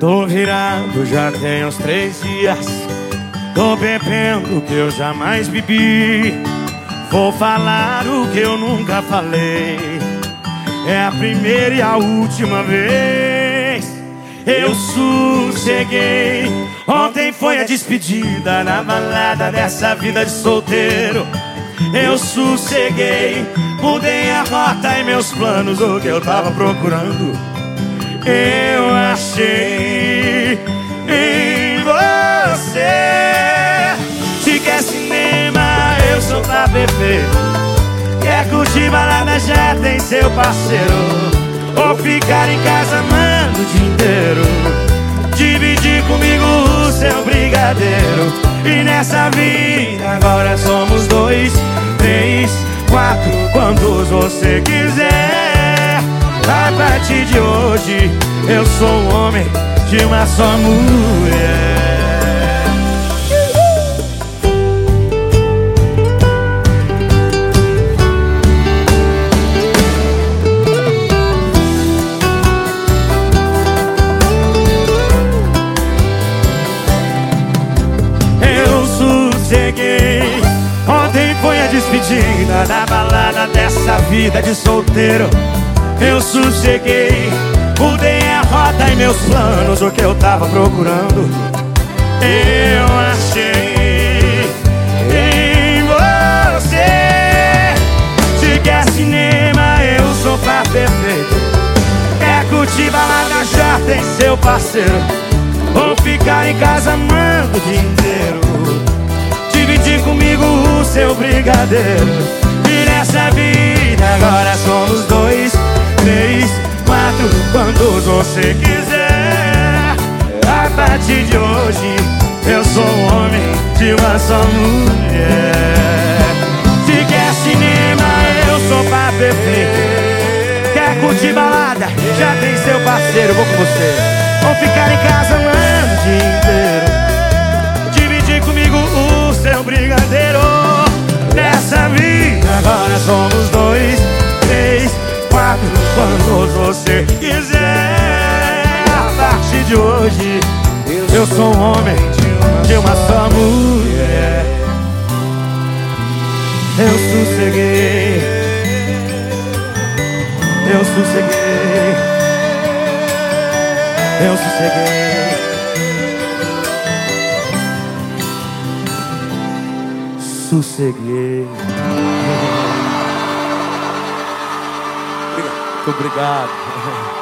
Tô virado já tem uns três dias. Tô bebendo o que eu jamais bebi. Vou falar o que eu nunca falei. É a primeira e a última vez. Eu sosseguei. Ontem foi a despedida na balada dessa vida de solteiro. Eu sosseguei. Mudei a rota e meus planos, o que eu tava procurando. Eu achei Quer curtir balada, já tem seu parceiro. Ou ficar em casa, mano, o dia inteiro. Dividir comigo o seu brigadeiro. E nessa vida agora somos dois, três, quatro, quantos você quiser. A partir de hoje eu sou um homem de uma só mulher. Despedida da balada dessa vida de solteiro. Eu sosseguei. Mudei a rota e meus planos, o que eu tava procurando. Eu achei em você. Se quer cinema, eu sou pra perfeito. Quer curtir balada, já tem seu parceiro. Ou ficar em casa amando o. Seu brigadeiro. E nessa vida agora somos dois, três, quatro, quantos você quiser. A partir de hoje eu sou um homem de uma só mulher. Se quer cinema, eu sou pra perfeito. Quer curtir balada? Já tem seu parceiro, vou com você. Ou ficar em casa, mano, o dia inteiro. Dividir comigo o seu brigadeiro. Eu sou um homem de uma só mulher. Eu sosseguei. Eu sosseguei. Eu sosseguei. Sosseguei. Muito obrigado.